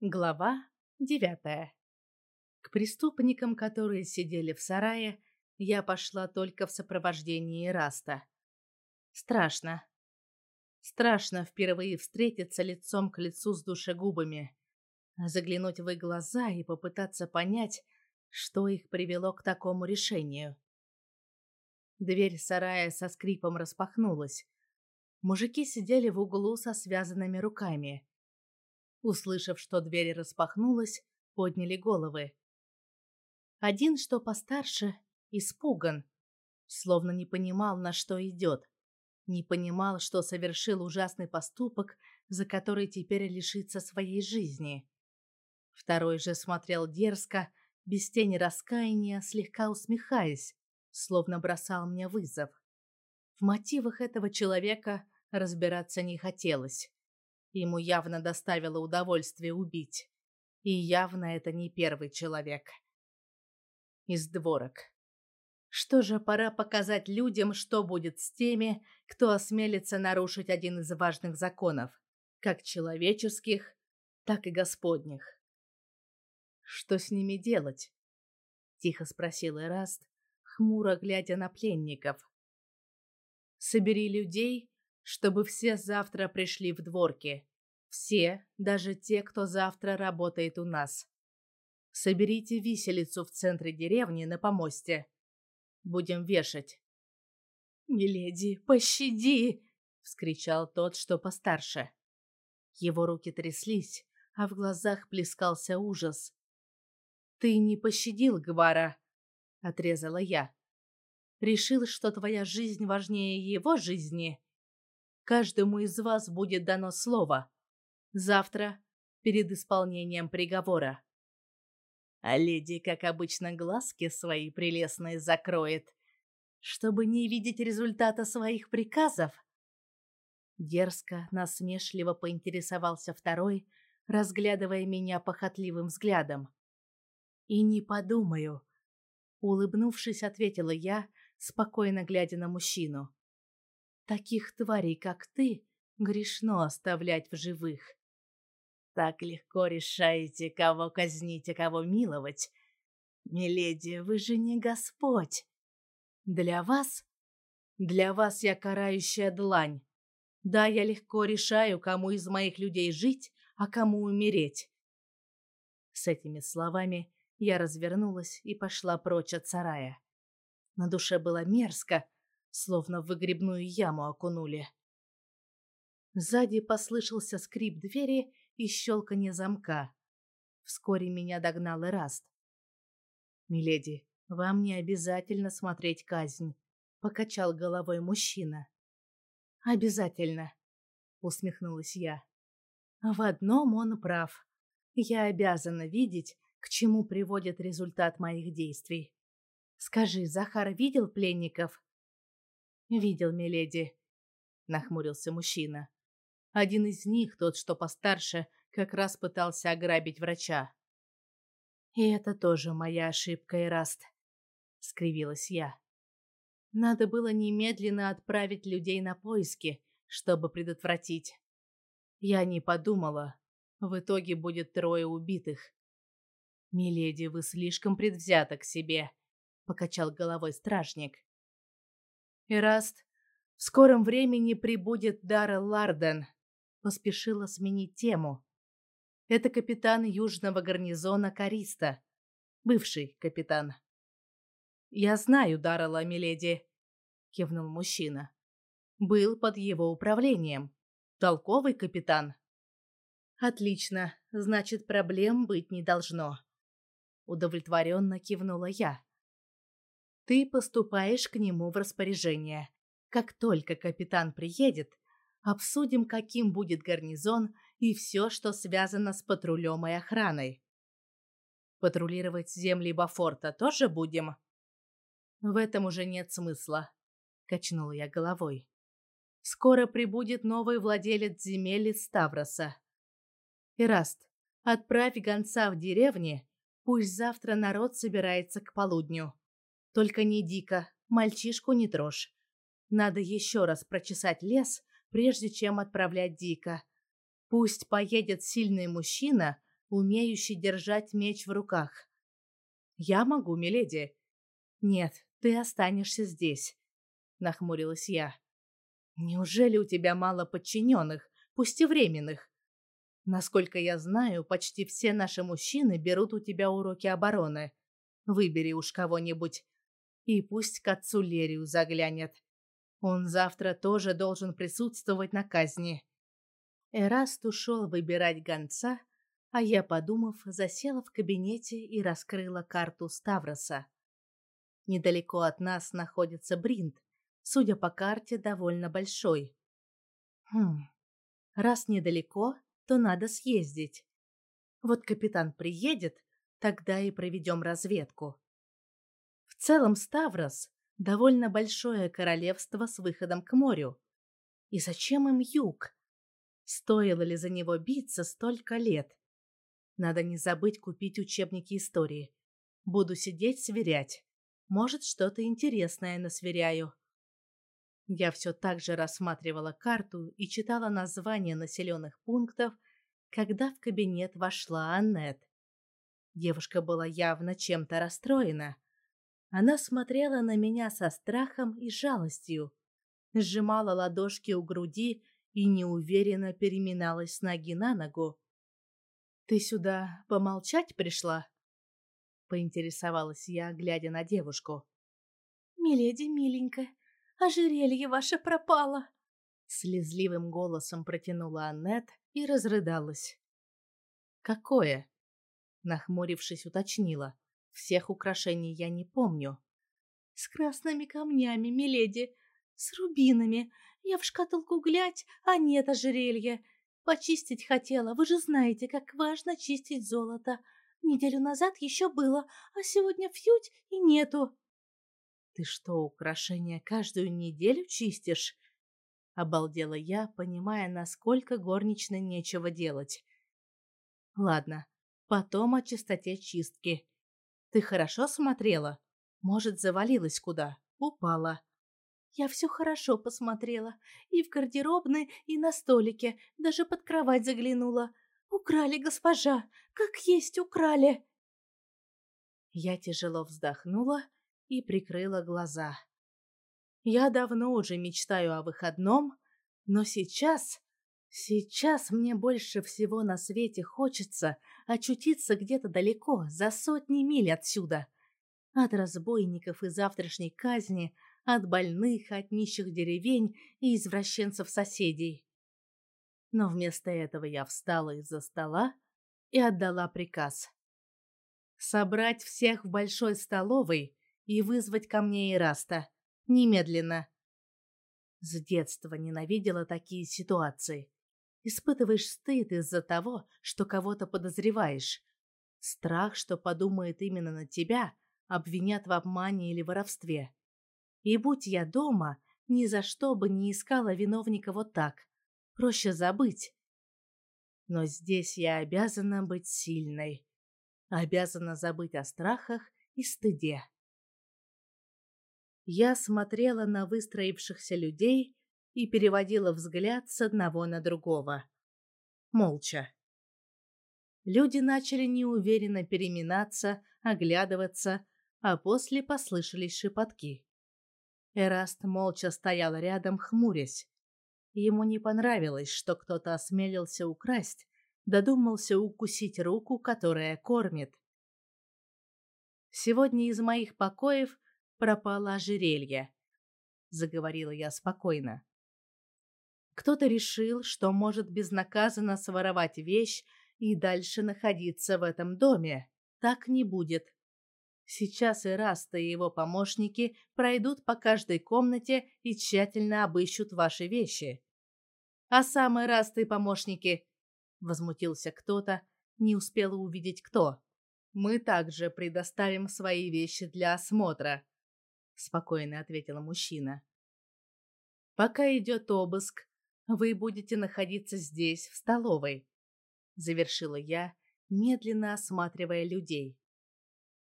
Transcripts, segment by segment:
Глава девятая. К преступникам, которые сидели в сарае, я пошла только в сопровождении Раста. Страшно. Страшно впервые встретиться лицом к лицу с душегубами, заглянуть в их глаза и попытаться понять, что их привело к такому решению. Дверь сарая со скрипом распахнулась. Мужики сидели в углу со связанными руками. Услышав, что дверь распахнулась, подняли головы. Один, что постарше, испуган, словно не понимал, на что идет. Не понимал, что совершил ужасный поступок, за который теперь лишится своей жизни. Второй же смотрел дерзко, без тени раскаяния, слегка усмехаясь, словно бросал мне вызов. В мотивах этого человека разбираться не хотелось. Ему явно доставило удовольствие убить. И явно это не первый человек. Из дворок. Что же, пора показать людям, что будет с теми, кто осмелится нарушить один из важных законов, как человеческих, так и господних. «Что с ними делать?» — тихо спросил Эраст, хмуро глядя на пленников. «Собери людей чтобы все завтра пришли в дворки. Все, даже те, кто завтра работает у нас. Соберите виселицу в центре деревни на помосте. Будем вешать. «Миледи, пощади!» — вскричал тот, что постарше. Его руки тряслись, а в глазах плескался ужас. «Ты не пощадил Гвара», — отрезала я. «Решил, что твоя жизнь важнее его жизни?» Каждому из вас будет дано слово. Завтра, перед исполнением приговора. А леди, как обычно, глазки свои прелестные закроет, чтобы не видеть результата своих приказов. Дерзко, насмешливо поинтересовался второй, разглядывая меня похотливым взглядом. «И не подумаю», — улыбнувшись, ответила я, спокойно глядя на мужчину. Таких тварей, как ты, грешно оставлять в живых. Так легко решаете, кого казнить, а кого миловать. Миледи, вы же не Господь. Для вас? Для вас я карающая длань. Да, я легко решаю, кому из моих людей жить, а кому умереть. С этими словами я развернулась и пошла прочь от сарая. На душе было мерзко, словно в выгребную яму окунули. Сзади послышался скрип двери и щелканье замка. Вскоре меня догнал Эраст. «Миледи, вам не обязательно смотреть казнь», — покачал головой мужчина. «Обязательно», — усмехнулась я. «В одном он прав. Я обязана видеть, к чему приводит результат моих действий. Скажи, Захар видел пленников?» «Видел, миледи», — нахмурился мужчина. «Один из них, тот, что постарше, как раз пытался ограбить врача». «И это тоже моя ошибка, Эраст», — скривилась я. «Надо было немедленно отправить людей на поиски, чтобы предотвратить. Я не подумала. В итоге будет трое убитых». «Миледи, вы слишком предвзята к себе», — покачал головой стражник. Эраст, в скором времени прибудет Дара Ларден. Поспешила сменить тему. Это капитан южного гарнизона Кариста. Бывший капитан. «Я знаю Даррелла, миледи», — кивнул мужчина. «Был под его управлением. Толковый капитан». «Отлично, значит, проблем быть не должно». Удовлетворенно кивнула я. Ты поступаешь к нему в распоряжение. Как только капитан приедет, обсудим, каким будет гарнизон и все, что связано с патрулем и охраной. Патрулировать земли Бафорта тоже будем? В этом уже нет смысла, качнула я головой. Скоро прибудет новый владелец земель из Ставроса. Ираст, отправь гонца в деревне, пусть завтра народ собирается к полудню. Только не дико, мальчишку не трожь. Надо еще раз прочесать лес, прежде чем отправлять Дика. Пусть поедет сильный мужчина, умеющий держать меч в руках. Я могу, миледи. Нет, ты останешься здесь, нахмурилась я. Неужели у тебя мало подчиненных, пусть и временных? Насколько я знаю, почти все наши мужчины берут у тебя уроки обороны. Выбери уж кого-нибудь. И пусть к отцу Лерию заглянет. Он завтра тоже должен присутствовать на казни. Эраст ушел выбирать гонца, а я, подумав, засела в кабинете и раскрыла карту Ставроса. Недалеко от нас находится Бринт, судя по карте, довольно большой. Хм, раз недалеко, то надо съездить. Вот капитан приедет, тогда и проведем разведку. В целом Ставрос — довольно большое королевство с выходом к морю. И зачем им юг? Стоило ли за него биться столько лет? Надо не забыть купить учебники истории. Буду сидеть сверять. Может, что-то интересное насверяю. Я все так же рассматривала карту и читала названия населенных пунктов, когда в кабинет вошла Аннет. Девушка была явно чем-то расстроена. Она смотрела на меня со страхом и жалостью, сжимала ладошки у груди и неуверенно переминалась с ноги на ногу. «Ты сюда помолчать пришла?» — поинтересовалась я, глядя на девушку. «Миледи, миленькая, ожерелье ваше пропало!» Слезливым голосом протянула Аннет и разрыдалась. «Какое?» Нахмурившись, уточнила. «Всех украшений я не помню». «С красными камнями, миледи, с рубинами. Я в шкатулку глядь, а нет ожерелья. Почистить хотела, вы же знаете, как важно чистить золото. Неделю назад еще было, а сегодня фьють и нету. Ты что, украшения каждую неделю чистишь? Обалдела я, понимая, насколько горничной нечего делать. Ладно, потом о чистоте чистки. Ты хорошо смотрела? Может, завалилась куда? Упала. Я все хорошо посмотрела. И в гардеробной, и на столике. Даже под кровать заглянула. «Украли, госпожа! Как есть украли!» Я тяжело вздохнула и прикрыла глаза. Я давно уже мечтаю о выходном, но сейчас... Сейчас мне больше всего на свете хочется очутиться где-то далеко, за сотни миль отсюда. От разбойников и завтрашней казни, от больных, от нищих деревень и извращенцев-соседей. Но вместо этого я встала из-за стола и отдала приказ. Собрать всех в большой столовой и вызвать ко мне Ираста. Немедленно. С детства ненавидела такие ситуации. Испытываешь стыд из-за того, что кого-то подозреваешь. Страх, что подумает именно на тебя, обвинят в обмане или воровстве. И будь я дома, ни за что бы не искала виновника вот так проще забыть. Но здесь я обязана быть сильной. Обязана забыть о страхах и стыде. Я смотрела на выстроившихся людей и переводила взгляд с одного на другого. Молча. Люди начали неуверенно переминаться, оглядываться, а после послышались шепотки. Эраст молча стоял рядом, хмурясь. Ему не понравилось, что кто-то осмелился украсть, додумался укусить руку, которая кормит. «Сегодня из моих покоев пропало ожерелье», — заговорила я спокойно. Кто-то решил, что может безнаказанно своровать вещь и дальше находиться в этом доме. Так не будет. Сейчас и Раста, и его помощники пройдут по каждой комнате и тщательно обыщут ваши вещи. А сами Раста и помощники, возмутился кто-то, не успела увидеть кто. Мы также предоставим свои вещи для осмотра, спокойно ответил мужчина. Пока идет обыск, вы будете находиться здесь, в столовой, завершила я, медленно осматривая людей.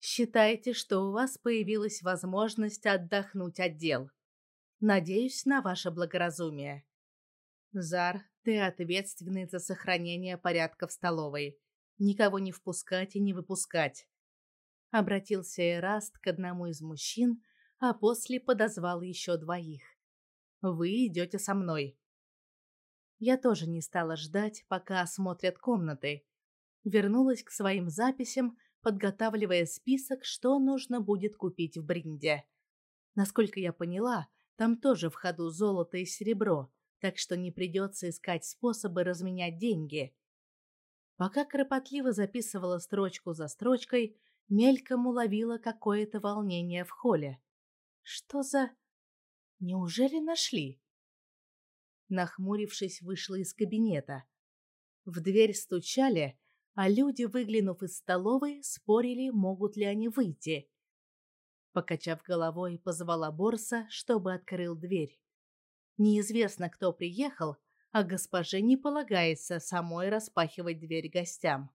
Считайте, что у вас появилась возможность отдохнуть от дел. Надеюсь на ваше благоразумие. Зар, ты ответственный за сохранение порядка в столовой. никого не впускать и не выпускать. Обратился Эраст к одному из мужчин, а после подозвал еще двоих. «Вы идете со мной». Я тоже не стала ждать, пока осмотрят комнаты. Вернулась к своим записям, подготавливая список, что нужно будет купить в Бринде. Насколько я поняла, там тоже в ходу золото и серебро, так что не придется искать способы разменять деньги. Пока кропотливо записывала строчку за строчкой, мельком уловила какое-то волнение в холле. Что за... Неужели нашли? Нахмурившись, вышла из кабинета. В дверь стучали, а люди, выглянув из столовой, спорили, могут ли они выйти. Покачав головой, позвала Борса, чтобы открыл дверь. Неизвестно, кто приехал, а госпоже не полагается самой распахивать дверь гостям.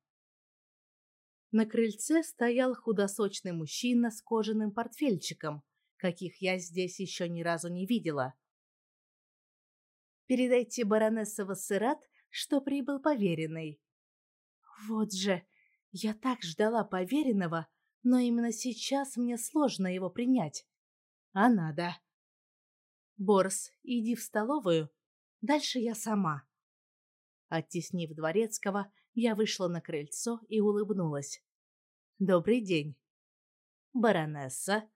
На крыльце стоял худосочный мужчина с кожаным портфельчиком, каких я здесь еще ни разу не видела. «Передайте баронессе Вассерат, что прибыл поверенный». «Вот же, я так ждала поверенного, но именно сейчас мне сложно его принять. А надо». «Борс, иди в столовую, дальше я сама». Оттеснив дворецкого, я вышла на крыльцо и улыбнулась. «Добрый день». «Баронесса».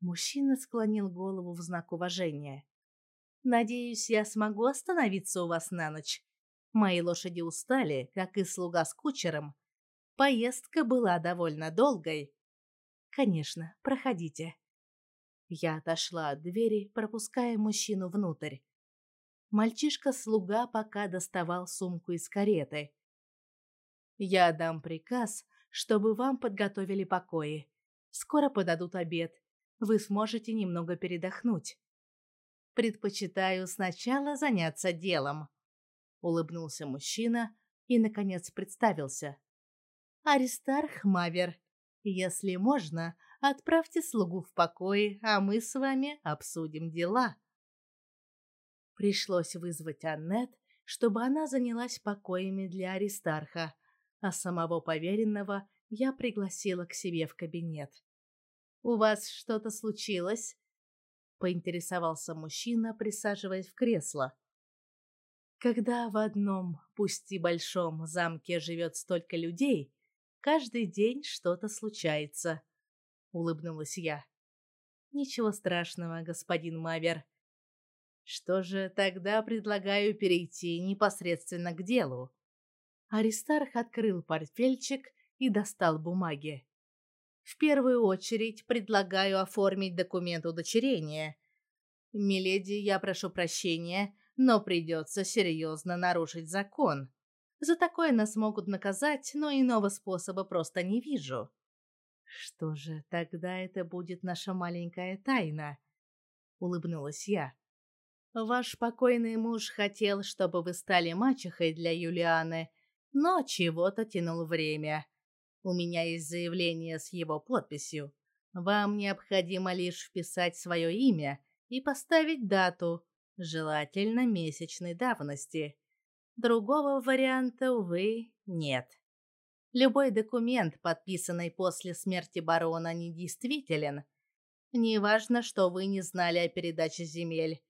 Мужчина склонил голову в знак уважения. «Надеюсь, я смогу остановиться у вас на ночь. Мои лошади устали, как и слуга с кучером. Поездка была довольно долгой». «Конечно, проходите». Я отошла от двери, пропуская мужчину внутрь. Мальчишка-слуга пока доставал сумку из кареты. Я дам приказ, чтобы вам подготовили покои. Скоро подадут обед. Вы сможете немного передохнуть. Предпочитаю сначала заняться делом. Улыбнулся мужчина и, наконец, представился. Аристарх Мавер. Если можно, отправьте слугу в покое, а мы с вами обсудим дела. Пришлось вызвать Аннет, чтобы она занялась покоями для Аристарха, а самого поверенного я пригласила к себе в кабинет. «У вас что-то случилось?» — поинтересовался мужчина, присаживаясь в кресло. «Когда в одном, пусть и большом, замке живет столько людей, каждый день что-то случается», — улыбнулась я. «Ничего страшного, господин Мавер. Что же, тогда предлагаю перейти непосредственно к делу. Аристарх открыл портфельчик и достал бумаги. В первую очередь предлагаю оформить документ удочерения. Миледи, я прошу прощения, но придется серьезно нарушить закон. За такое нас могут наказать, но иного способа просто не вижу. Что же, тогда это будет наша маленькая тайна, улыбнулась я. Ваш покойный муж хотел, чтобы вы стали мачехой для Юлианы, но чего-то тянул время. У меня есть заявление с его подписью. Вам необходимо лишь вписать свое имя и поставить дату, желательно месячной давности. Другого варианта, увы, нет. Любой документ, подписанный после смерти барона, недействителен. Неважно, что вы не знали о передаче земель.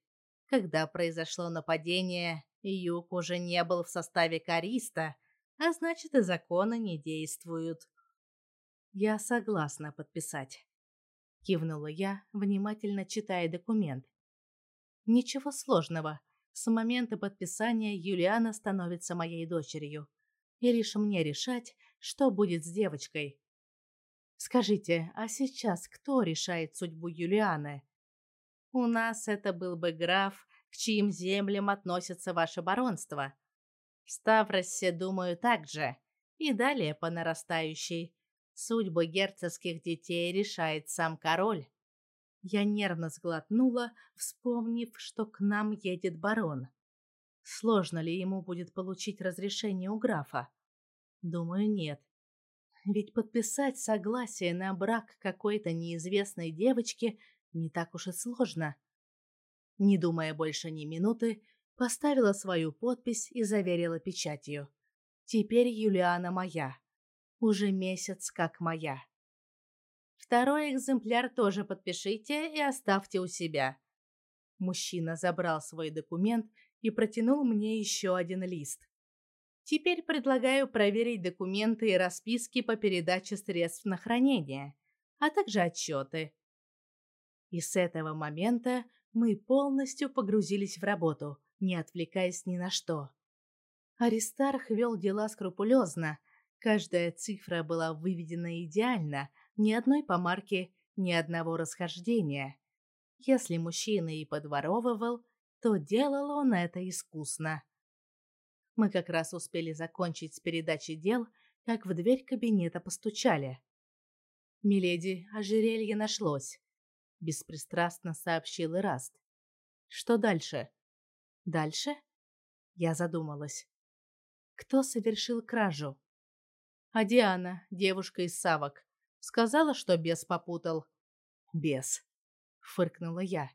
Когда произошло нападение, Юг уже не был в составе Кариста, а значит и законы не действуют. Я согласна подписать. Кивнула я, внимательно читая документ. Ничего сложного. С момента подписания Юлиана становится моей дочерью. И лишь мне решать, что будет с девочкой. Скажите, а сейчас кто решает судьбу Юлианы? У нас это был бы граф, к чьим землям относится ваше баронство. В Ставросе, думаю, так же. И далее по нарастающей. Судьбы герцогских детей решает сам король. Я нервно сглотнула, вспомнив, что к нам едет барон. Сложно ли ему будет получить разрешение у графа? Думаю, нет. Ведь подписать согласие на брак какой-то неизвестной девочки не так уж и сложно. Не думая больше ни минуты, поставила свою подпись и заверила печатью. Теперь Юлиана моя. Уже месяц как моя. Второй экземпляр тоже подпишите и оставьте у себя. Мужчина забрал свой документ и протянул мне еще один лист. Теперь предлагаю проверить документы и расписки по передаче средств на хранение, а также отчеты. И с этого момента мы полностью погрузились в работу, не отвлекаясь ни на что. Аристарх вел дела скрупулезно, каждая цифра была выведена идеально, ни одной помарки, ни одного расхождения. Если мужчина и подворовывал, то делал он это искусно. Мы как раз успели закончить с передачей дел, как в дверь кабинета постучали. «Миледи, ожерелье нашлось», — беспристрастно сообщил Ираст. «Что дальше?» «Дальше?» Я задумалась. «Кто совершил кражу?» «А Диана, девушка из Савок, сказала, что бес попутал». «Бес», — фыркнула я.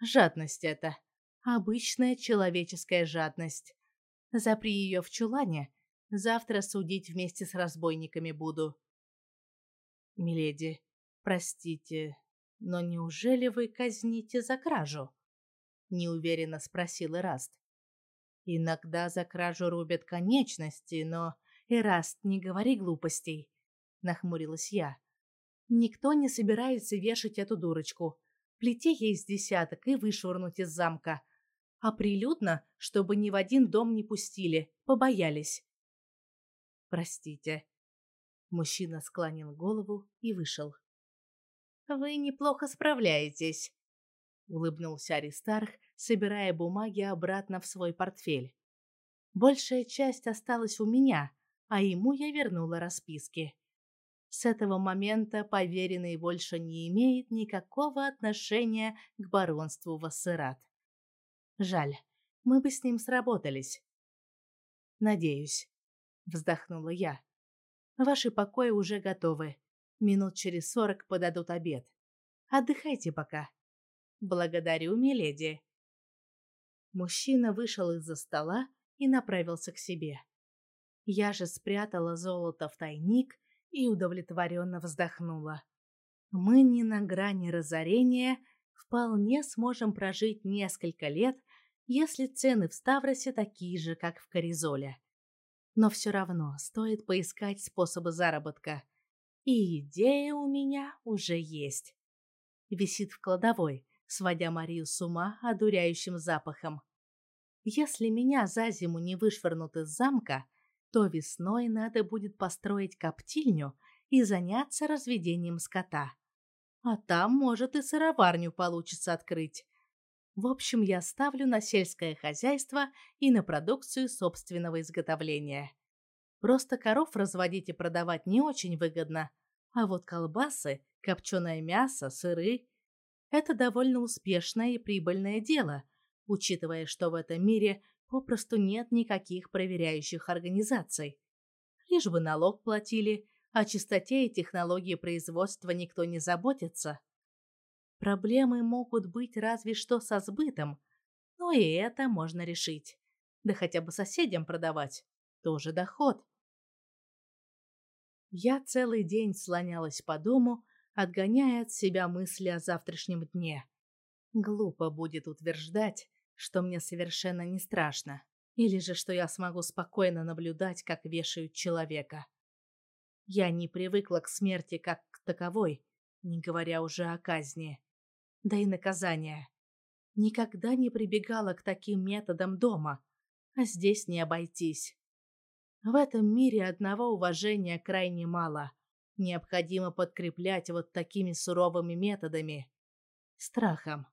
«Жадность это. Обычная человеческая жадность. Запри ее в чулане. Завтра судить вместе с разбойниками буду. Миледи, простите, но неужели вы казните за кражу? Неуверенно спросил Эраст. Иногда за кражу рубят конечности, но... Эраст, не говори глупостей, нахмурилась я. Никто не собирается вешать эту дурочку. Плети ей с десяток и вышвырнуть из замка а прилюдно, чтобы ни в один дом не пустили, побоялись. Простите. Мужчина склонил голову и вышел. Вы неплохо справляетесь, улыбнулся Аристарх, собирая бумаги обратно в свой портфель. Большая часть осталась у меня, а ему я вернула расписки. С этого момента поверенный больше не имеет никакого отношения к баронству Вассерат. Жаль, мы бы с ним сработались. Надеюсь, вздохнула я. Ваши покои уже готовы. Минут через сорок подадут обед. Отдыхайте пока. Благодарю, миледи. Мужчина вышел из-за стола и направился к себе. Я же спрятала золото в тайник и удовлетворенно вздохнула. Мы не на грани разорения, вполне сможем прожить несколько лет, если цены в Ставросе такие же, как в Коризоле. Но все равно стоит поискать способы заработка. И идея у меня уже есть. Висит в кладовой, сводя Марию с ума одуряющим запахом. Если меня за зиму не вышвырнут из замка, то весной надо будет построить коптильню и заняться разведением скота. А там, может, и сыроварню получится открыть. В общем, я ставлю на сельское хозяйство и на продукцию собственного изготовления. Просто коров разводить и продавать не очень выгодно, а вот колбасы, копченое мясо, сыры – это довольно успешное и прибыльное дело, учитывая, что в этом мире попросту нет никаких проверяющих организаций. Лишь бы налог платили, о чистоте и технологии производства никто не заботится. Проблемы могут быть разве что со сбытом, но и это можно решить. Да хотя бы соседям продавать. Тоже доход. Я целый день слонялась по дому, отгоняя от себя мысли о завтрашнем дне. Глупо будет утверждать, что мне совершенно не страшно, или же что я смогу спокойно наблюдать, как вешают человека. Я не привыкла к смерти как к таковой, не говоря уже о казни. Да и наказания. Никогда не прибегала к таким методам дома, а здесь не обойтись. В этом мире одного уважения крайне мало. Необходимо подкреплять вот такими суровыми методами. Страхом.